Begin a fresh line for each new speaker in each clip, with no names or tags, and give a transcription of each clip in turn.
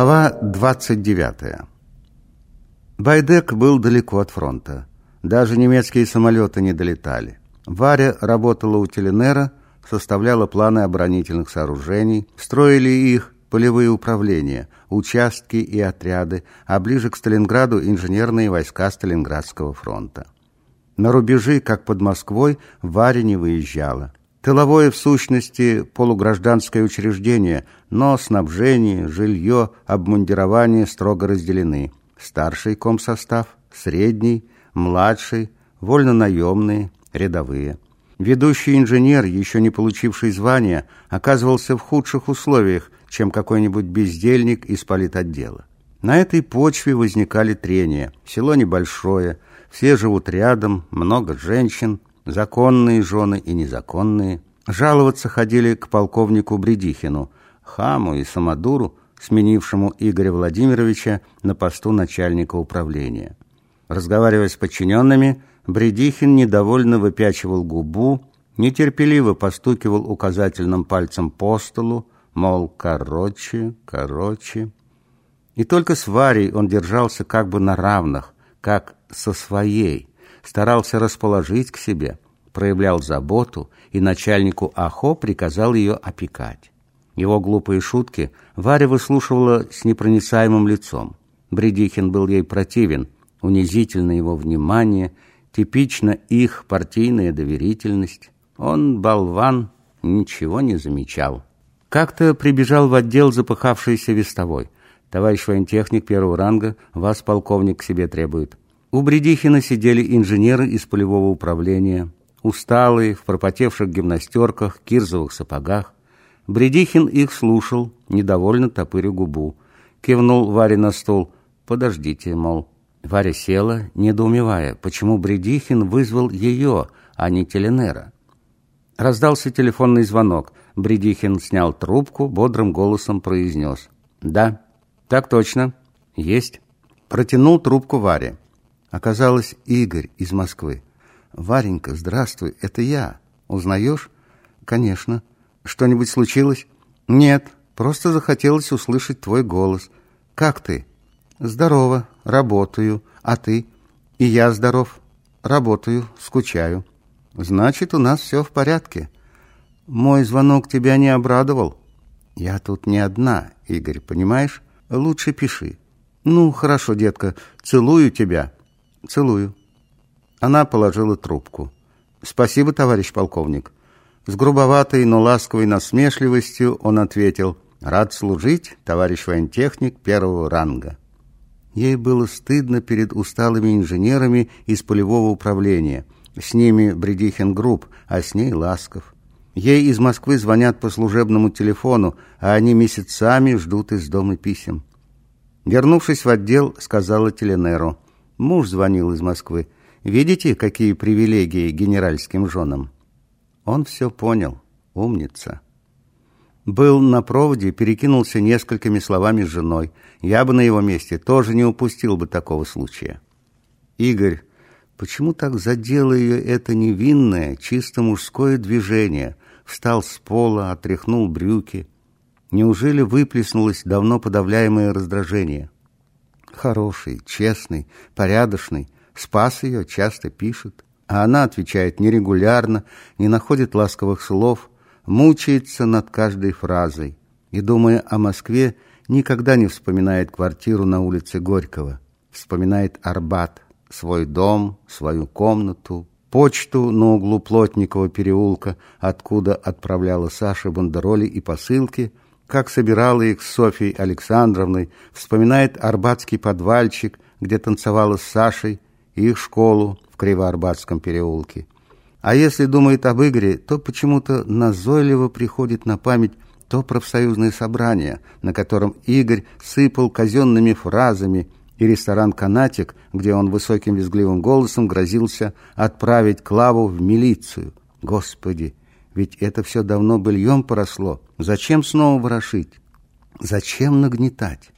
Глава 29. Байдек был далеко от фронта. Даже немецкие самолеты не долетали. Варя работала у Теленера, составляла планы оборонительных сооружений, строили их полевые управления, участки и отряды, а ближе к Сталинграду инженерные войска Сталинградского фронта. На рубежи, как под Москвой, Варя не выезжала. Тыловое, в сущности, полугражданское учреждение, но снабжение, жилье, обмундирование строго разделены. Старший комсостав, средний, младший, вольнонаемные, рядовые. Ведущий инженер, еще не получивший звания, оказывался в худших условиях, чем какой-нибудь бездельник из политотдела. На этой почве возникали трения. Село небольшое, все живут рядом, много женщин – законные жены и незаконные, жаловаться ходили к полковнику Бредихину, хаму и самодуру, сменившему Игоря Владимировича на посту начальника управления. Разговаривая с подчиненными, Бредихин недовольно выпячивал губу, нетерпеливо постукивал указательным пальцем по столу, мол, короче, короче. И только с Варей он держался как бы на равных, как со своей, старался расположить к себе, проявлял заботу и начальнику АХО приказал ее опекать. Его глупые шутки Варя выслушивала с непроницаемым лицом. Бредихин был ей противен, унизительно его внимание, типично их партийная доверительность. Он, болван, ничего не замечал. Как-то прибежал в отдел запыхавшийся вестовой. «Товарищ воентехник первого ранга, вас полковник к себе требует». У Бредихина сидели инженеры из полевого управления, усталые, в пропотевших гимнастерках, кирзовых сапогах. Бредихин их слушал, недовольно топыря губу. Кивнул Варе на стол. «Подождите, мол». Варя села, недоумевая, почему Бредихин вызвал ее, а не Теленера. Раздался телефонный звонок. Бредихин снял трубку, бодрым голосом произнес. «Да, так точно. Есть». Протянул трубку Варе. Оказалось, Игорь из Москвы. «Варенька, здравствуй, это я. Узнаешь?» «Конечно. Что-нибудь случилось?» «Нет, просто захотелось услышать твой голос. Как ты?» «Здорово, работаю. А ты?» «И я здоров. Работаю, скучаю». «Значит, у нас все в порядке». «Мой звонок тебя не обрадовал?» «Я тут не одна, Игорь, понимаешь? Лучше пиши». «Ну, хорошо, детка, целую тебя». «Целую». Она положила трубку. «Спасибо, товарищ полковник». С грубоватой, но ласковой насмешливостью он ответил «Рад служить, товарищ воентехник первого ранга». Ей было стыдно перед усталыми инженерами из полевого управления. С ними Бредихин груб, а с ней ласков. Ей из Москвы звонят по служебному телефону, а они месяцами ждут из дома писем. Вернувшись в отдел, сказала Теленеру – Муж звонил из Москвы. Видите, какие привилегии генеральским женам? Он все понял. Умница. Был на проводе, перекинулся несколькими словами с женой. Я бы на его месте тоже не упустил бы такого случая. Игорь, почему так задело ее это невинное, чисто мужское движение? Встал с пола, отряхнул брюки. Неужели выплеснулось давно подавляемое раздражение? Хороший, честный, порядочный. Спас ее, часто пишет. А она отвечает нерегулярно, не находит ласковых слов, мучается над каждой фразой. И, думая о Москве, никогда не вспоминает квартиру на улице Горького. Вспоминает Арбат, свой дом, свою комнату, почту на углу Плотникова переулка, откуда отправляла Саша бандероли и посылки – как собирала их с Софьей Александровной, вспоминает арбатский подвальчик, где танцевала с Сашей, их школу в Кривоарбатском переулке. А если думает об Игоре, то почему-то назойливо приходит на память то профсоюзное собрание, на котором Игорь сыпал казенными фразами, и ресторан «Канатик», где он высоким визгливым голосом грозился отправить Клаву в милицию. Господи, ведь это все давно быльем поросло. Зачем снова ворошить? Зачем нагнетать?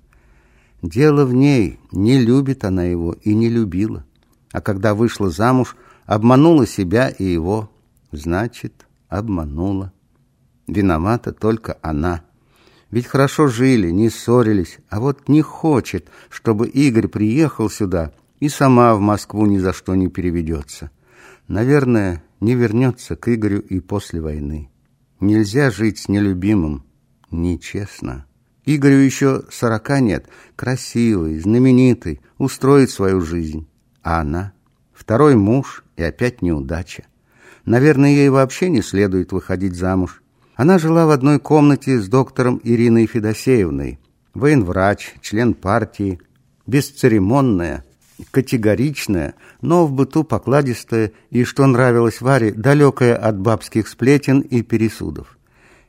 Дело в ней, не любит она его и не любила. А когда вышла замуж, обманула себя и его. Значит, обманула. Виновата только она. Ведь хорошо жили, не ссорились, а вот не хочет, чтобы Игорь приехал сюда и сама в Москву ни за что не переведется. Наверное, не вернется к Игорю и после войны. Нельзя жить с нелюбимым. Нечестно. Игорю еще сорока нет, красивый, знаменитый, устроит свою жизнь. А она? Второй муж и опять неудача. Наверное, ей вообще не следует выходить замуж. Она жила в одной комнате с доктором Ириной Федосеевной. Военврач, член партии, бесцеремонная, категоричная, но в быту покладистая и, что нравилось Варе, далекая от бабских сплетен и пересудов.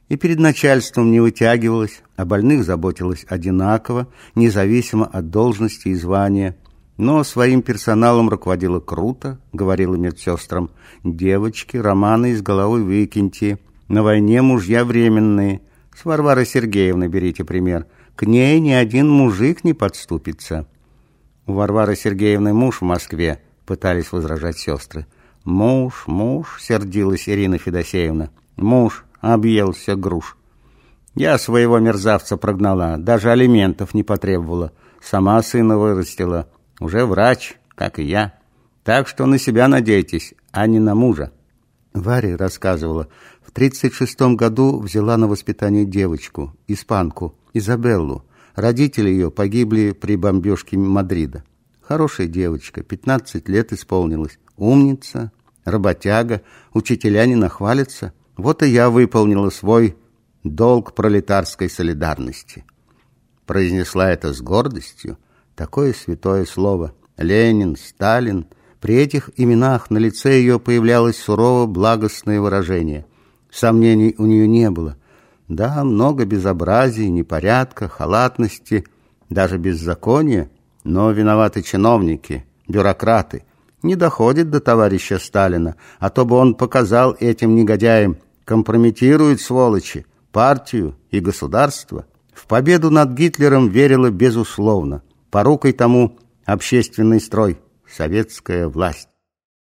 И перед начальством не вытягивалась, о больных заботилась одинаково, независимо от должности и звания, но своим персоналом руководила круто, говорила медсестрам, девочки, романы из головы выкиньте, на войне мужья временные, с Варварой Сергеевной берите пример, к ней ни один мужик не подступится. У Варвары Сергеевны муж в Москве, пытались возражать сестры. Муж, муж, сердилась Ирина Федосеевна. Муж объелся груш. Я своего мерзавца прогнала, даже алиментов не потребовала. Сама сына вырастила. Уже врач, как и я. Так что на себя надейтесь, а не на мужа. Варя рассказывала, в 36 году взяла на воспитание девочку, испанку, Изабеллу. Родители ее погибли при бомбежке Мадрида. Хорошая девочка, 15 лет исполнилась. Умница, работяга, учителя не нахвалятся. Вот и я выполнила свой долг пролетарской солидарности. Произнесла это с гордостью. Такое святое слово. Ленин, Сталин. При этих именах на лице ее появлялось сурово благостное выражение. Сомнений у нее не было. Да, много безобразий, непорядка, халатности, даже беззакония, но виноваты чиновники, бюрократы. Не доходит до товарища Сталина, а то бы он показал этим негодяям, компрометирует сволочи, партию и государство. В победу над Гитлером верила безусловно. Порукой тому общественный строй, советская власть.